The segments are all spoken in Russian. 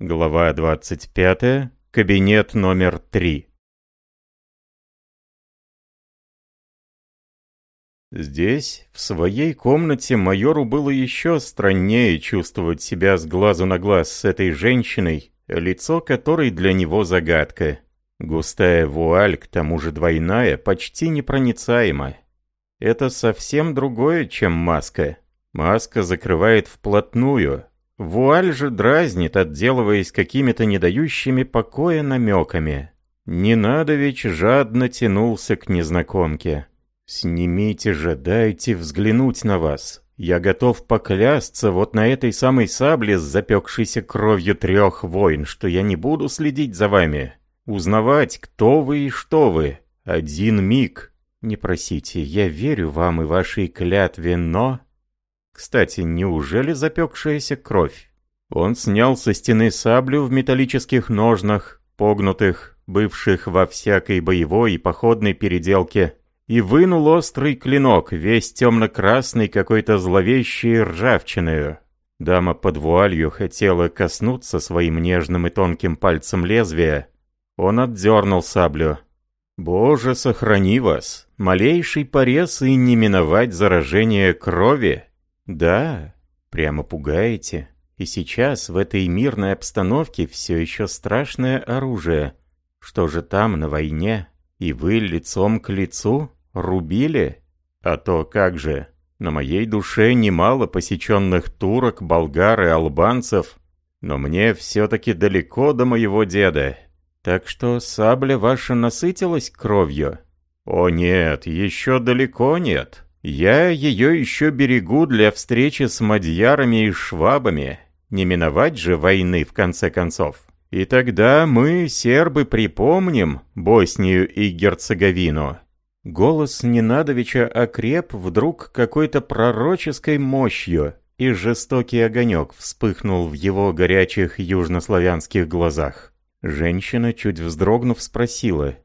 Глава 25. Кабинет номер 3. Здесь, в своей комнате, майору было еще страннее чувствовать себя с глазу на глаз с этой женщиной, лицо которой для него загадка. Густая вуаль, к тому же двойная, почти непроницаема. Это совсем другое, чем маска. Маска закрывает вплотную, Вуаль же дразнит, отделываясь какими-то не дающими покоя намеками. Ненадович жадно тянулся к незнакомке. «Снимите же, дайте взглянуть на вас. Я готов поклясться вот на этой самой сабле с запекшейся кровью трех войн, что я не буду следить за вами. Узнавать, кто вы и что вы. Один миг. Не просите, я верю вам и вашей клятве, но...» Кстати, неужели запекшаяся кровь? Он снял со стены саблю в металлических ножнах, погнутых, бывших во всякой боевой и походной переделке, и вынул острый клинок, весь темно-красный какой-то зловещей ржавчиною. Дама под вуалью хотела коснуться своим нежным и тонким пальцем лезвия. Он отдернул саблю. «Боже, сохрани вас! Малейший порез и не миновать заражение крови!» «Да, прямо пугаете. И сейчас, в этой мирной обстановке, все еще страшное оружие. Что же там, на войне? И вы лицом к лицу? Рубили? А то как же? На моей душе немало посеченных турок, болгар и албанцев, но мне все-таки далеко до моего деда. Так что сабля ваша насытилась кровью? О нет, еще далеко нет». Я ее еще берегу для встречи с мадьярами и швабами. Не миновать же войны, в конце концов. И тогда мы, сербы, припомним Боснию и Герцеговину. Голос Ненадовича окреп вдруг какой-то пророческой мощью, и жестокий огонек вспыхнул в его горячих южнославянских глазах. Женщина, чуть вздрогнув, спросила,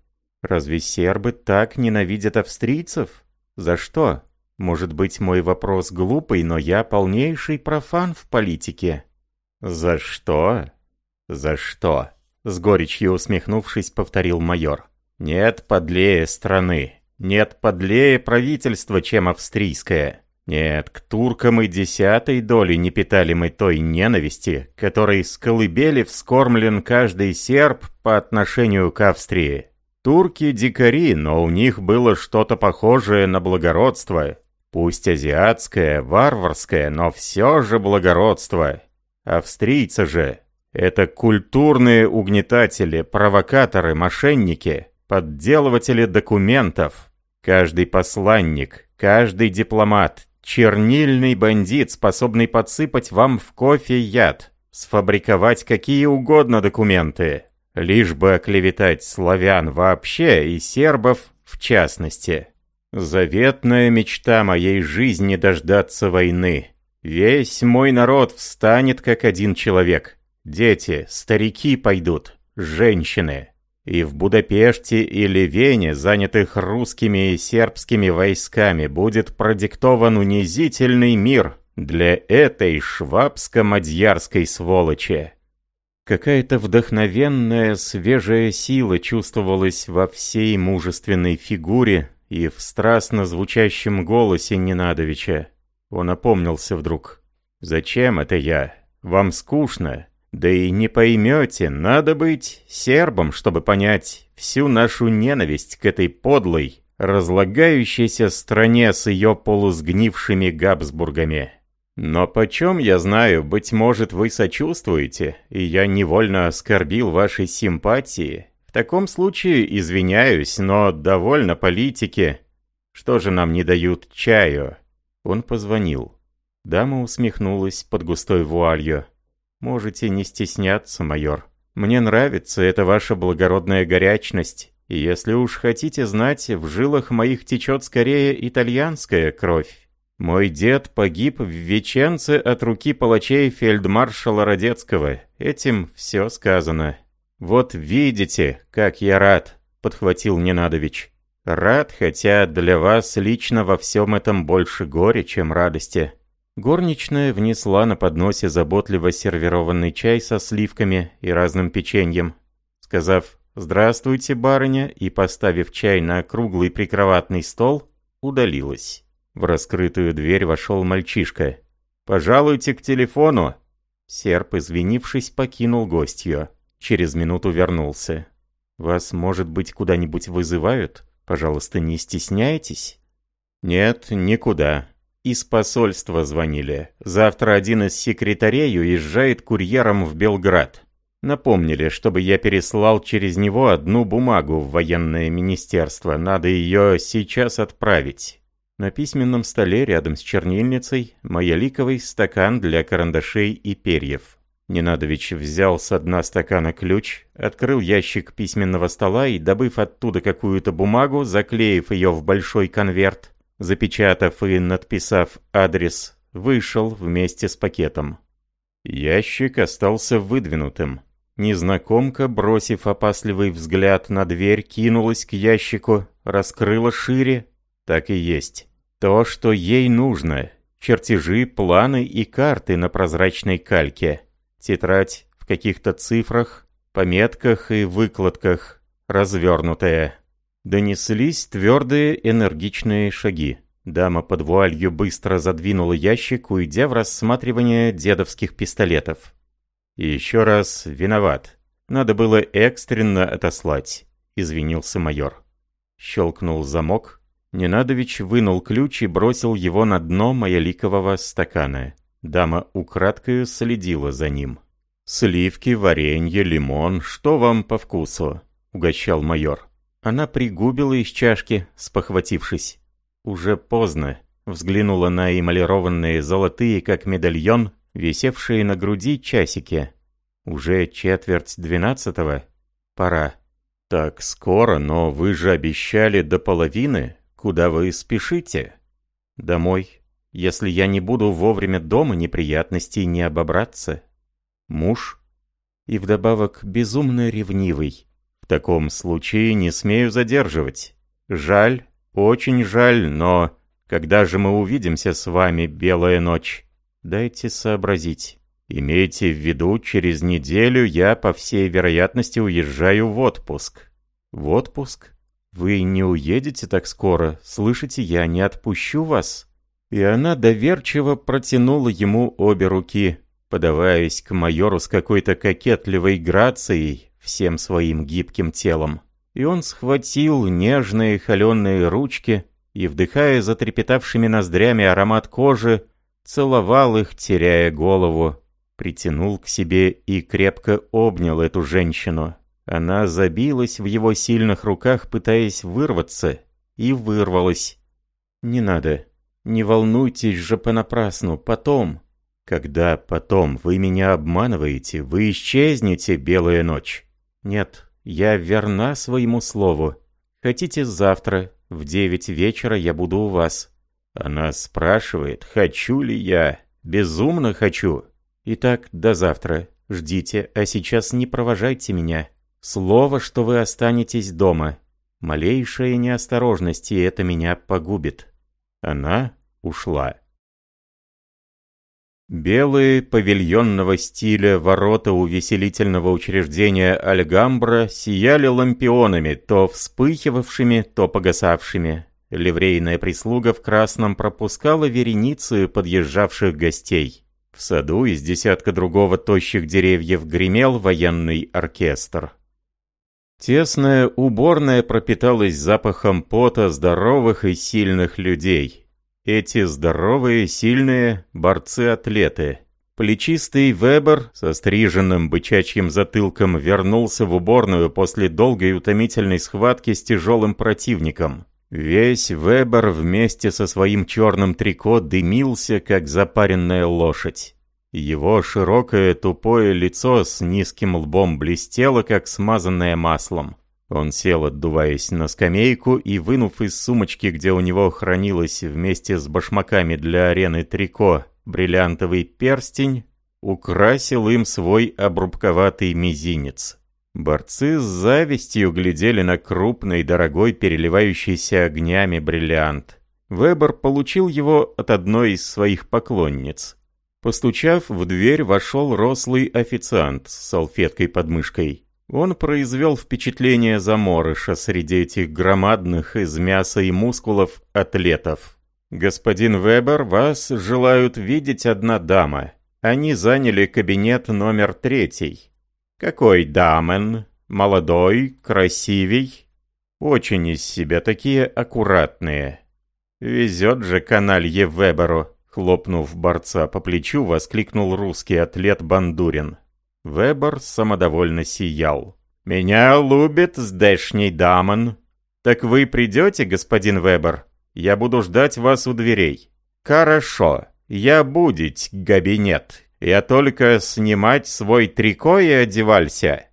«Разве сербы так ненавидят австрийцев?» За что? Может быть, мой вопрос глупый, но я полнейший профан в политике. За что? За что? С горечью усмехнувшись, повторил майор. Нет подлее страны. Нет подлее правительства, чем австрийское. Нет, к туркам и десятой доли не питали мы той ненависти, которой с колыбели вскормлен каждый серб по отношению к Австрии. Турки дикари, но у них было что-то похожее на благородство. Пусть азиатское, варварское, но все же благородство. Австрийцы же — это культурные угнетатели, провокаторы, мошенники, подделыватели документов. Каждый посланник, каждый дипломат, чернильный бандит, способный подсыпать вам в кофе яд, сфабриковать какие угодно документы лишь бы оклеветать славян вообще и сербов в частности. Заветная мечта моей жизни дождаться войны. Весь мой народ встанет как один человек. Дети, старики пойдут, женщины. И в Будапеште или Вене, занятых русскими и сербскими войсками, будет продиктован унизительный мир для этой швабско-мадьярской сволочи. Какая-то вдохновенная, свежая сила чувствовалась во всей мужественной фигуре и в страстно звучащем голосе Ненадовича. Он опомнился вдруг. «Зачем это я? Вам скучно? Да и не поймете, надо быть сербом, чтобы понять всю нашу ненависть к этой подлой, разлагающейся стране с ее полусгнившими Габсбургами». Но почем я знаю, быть может, вы сочувствуете, и я невольно оскорбил вашей симпатии. Таком случае извиняюсь, но довольно политики. Что же нам не дают чаю?» Он позвонил. Дама усмехнулась под густой вуалью. «Можете не стесняться, майор. Мне нравится эта ваша благородная горячность. И если уж хотите знать, в жилах моих течет скорее итальянская кровь. Мой дед погиб в Веченце от руки палачей фельдмаршала Радецкого. Этим все сказано. Вот видите, как я рад, подхватил Ненадович. Рад, хотя для вас лично во всем этом больше горя, чем радости. Горничная внесла на подносе заботливо сервированный чай со сливками и разным печеньем. Сказав «Здравствуйте, барыня» и поставив чай на круглый прикроватный стол, удалилась. В раскрытую дверь вошел мальчишка. «Пожалуйте к телефону!» Серп, извинившись, покинул гостью. Через минуту вернулся. «Вас, может быть, куда-нибудь вызывают? Пожалуйста, не стесняйтесь?» «Нет, никуда. Из посольства звонили. Завтра один из секретарей уезжает курьером в Белград. Напомнили, чтобы я переслал через него одну бумагу в военное министерство. Надо ее сейчас отправить. На письменном столе рядом с чернильницей маяликовый стакан для карандашей и перьев. Ненадович взял с дна стакана ключ, открыл ящик письменного стола и, добыв оттуда какую-то бумагу, заклеив ее в большой конверт, запечатав и надписав адрес, вышел вместе с пакетом. Ящик остался выдвинутым. Незнакомка, бросив опасливый взгляд на дверь, кинулась к ящику, раскрыла шире. Так и есть. То, что ей нужно. Чертежи, планы и карты на прозрачной кальке. Тетрадь в каких-то цифрах, пометках и выкладках, развернутая. Донеслись твердые энергичные шаги. Дама под вуалью быстро задвинула ящик, уйдя в рассматривание дедовских пистолетов. еще раз виноват. Надо было экстренно отослать, извинился майор. Щелкнул замок. Ненадович вынул ключ и бросил его на дно маяликового стакана. Дама украдкою следила за ним. «Сливки, варенье, лимон, что вам по вкусу?» — угощал майор. Она пригубила из чашки, спохватившись. Уже поздно. Взглянула на эмалированные золотые, как медальон, висевшие на груди часики. Уже четверть двенадцатого. Пора. Так скоро, но вы же обещали до половины. Куда вы спешите? Домой. Если я не буду вовремя дома, неприятностей не обобраться. Муж. И вдобавок безумно ревнивый. В таком случае не смею задерживать. Жаль, очень жаль, но... Когда же мы увидимся с вами, белая ночь? Дайте сообразить. Имейте в виду, через неделю я, по всей вероятности, уезжаю в отпуск. В отпуск? Вы не уедете так скоро, слышите, я не отпущу вас. И она доверчиво протянула ему обе руки, подаваясь к майору с какой-то кокетливой грацией, всем своим гибким телом. И он схватил нежные холеные ручки и, вдыхая затрепетавшими ноздрями аромат кожи, целовал их, теряя голову, притянул к себе и крепко обнял эту женщину. Она забилась в его сильных руках, пытаясь вырваться, и вырвалась. «Не надо. Не волнуйтесь же понапрасну. Потом. Когда потом вы меня обманываете, вы исчезнете, белая ночь. «Нет, я верна своему слову. Хотите завтра, в девять вечера я буду у вас». Она спрашивает, хочу ли я. Безумно хочу. Итак, до завтра. Ждите, а сейчас не провожайте меня. Слово, что вы останетесь дома. Малейшая неосторожность, и это меня погубит. Она ушла. Белые павильонного стиля ворота увеселительного учреждения Альгамбра сияли лампионами, то вспыхивавшими, то погасавшими. Ливрейная прислуга в красном пропускала вереницы подъезжавших гостей. В саду из десятка другого тощих деревьев гремел военный оркестр. Тесная уборная пропиталась запахом пота здоровых и сильных людей. Эти здоровые, сильные борцы-атлеты. Плечистый Вебер со стриженным бычачьим затылком вернулся в уборную после долгой и утомительной схватки с тяжелым противником. Весь Вебер вместе со своим черным трико дымился, как запаренная лошадь. Его широкое тупое лицо с низким лбом блестело, как смазанное маслом. Он сел, отдуваясь на скамейку, и, вынув из сумочки, где у него хранилось вместе с башмаками для арены трико, бриллиантовый перстень, украсил им свой обрубковатый мизинец. Борцы с завистью глядели на крупный, дорогой, переливающийся огнями бриллиант. Вебер получил его от одной из своих поклонниц. Постучав в дверь, вошел рослый официант с салфеткой под мышкой. Он произвел впечатление заморыша среди этих громадных из мяса и мускулов атлетов. «Господин Вебер, вас желают видеть одна дама. Они заняли кабинет номер третий». «Какой дамен? Молодой? Красивей?» «Очень из себя такие аккуратные». «Везет же каналье Веберу», — хлопнув борца по плечу, воскликнул русский атлет Бандурин. Вебер самодовольно сиял. «Меня любит здешний дамон. Так вы придете, господин Вебер? Я буду ждать вас у дверей». «Хорошо. Я будить, габинет. Я только снимать свой трико и одевался».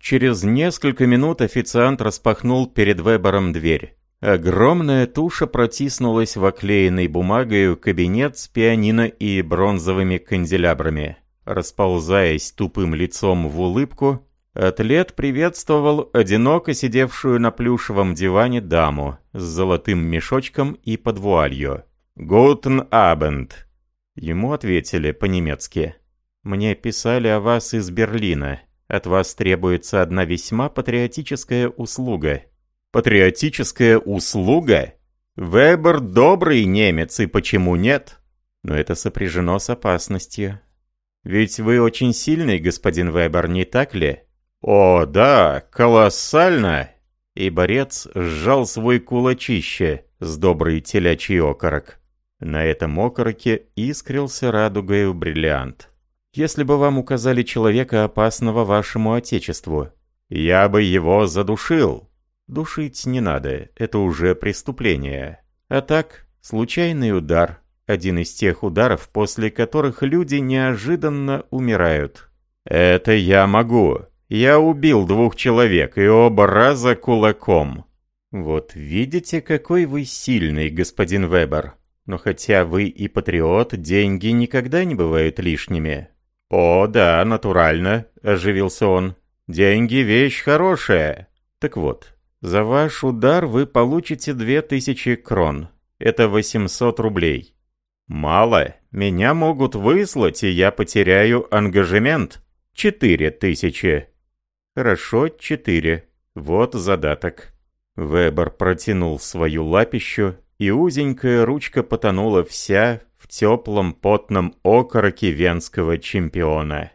Через несколько минут официант распахнул перед Вебером дверь. Огромная туша протиснулась в оклеенный бумагой кабинет с пианино и бронзовыми канделябрами. Расползаясь тупым лицом в улыбку, атлет приветствовал одиноко сидевшую на плюшевом диване даму с золотым мешочком и под вуалью. «Гутен Абенд!» Ему ответили по-немецки. «Мне писали о вас из Берлина. От вас требуется одна весьма патриотическая услуга». «Патриотическая услуга? Вебер добрый немец, и почему нет?» «Но это сопряжено с опасностью. Ведь вы очень сильный, господин Вебер, не так ли? О, да, колоссально! И борец сжал свой кулачище с добрый телячий окорок. На этом окороке искрился радугою бриллиант. Если бы вам указали человека опасного вашему отечеству, я бы его задушил. Душить не надо, это уже преступление. А так, случайный удар, один из тех ударов, после которых люди неожиданно умирают. «Это я могу. Я убил двух человек, и оба раза кулаком». «Вот видите, какой вы сильный, господин Вебер. Но хотя вы и патриот, деньги никогда не бывают лишними». «О, да, натурально», — оживился он. «Деньги — вещь хорошая». «Так вот, за ваш удар вы получите две тысячи крон. Это 800 рублей. Мало. Меня могут выслать, и я потеряю ангажемент. Четыре тысячи. Хорошо, четыре. Вот задаток. Вебер протянул свою лапищу, и узенькая ручка потонула вся в теплом потном окороке венского чемпиона.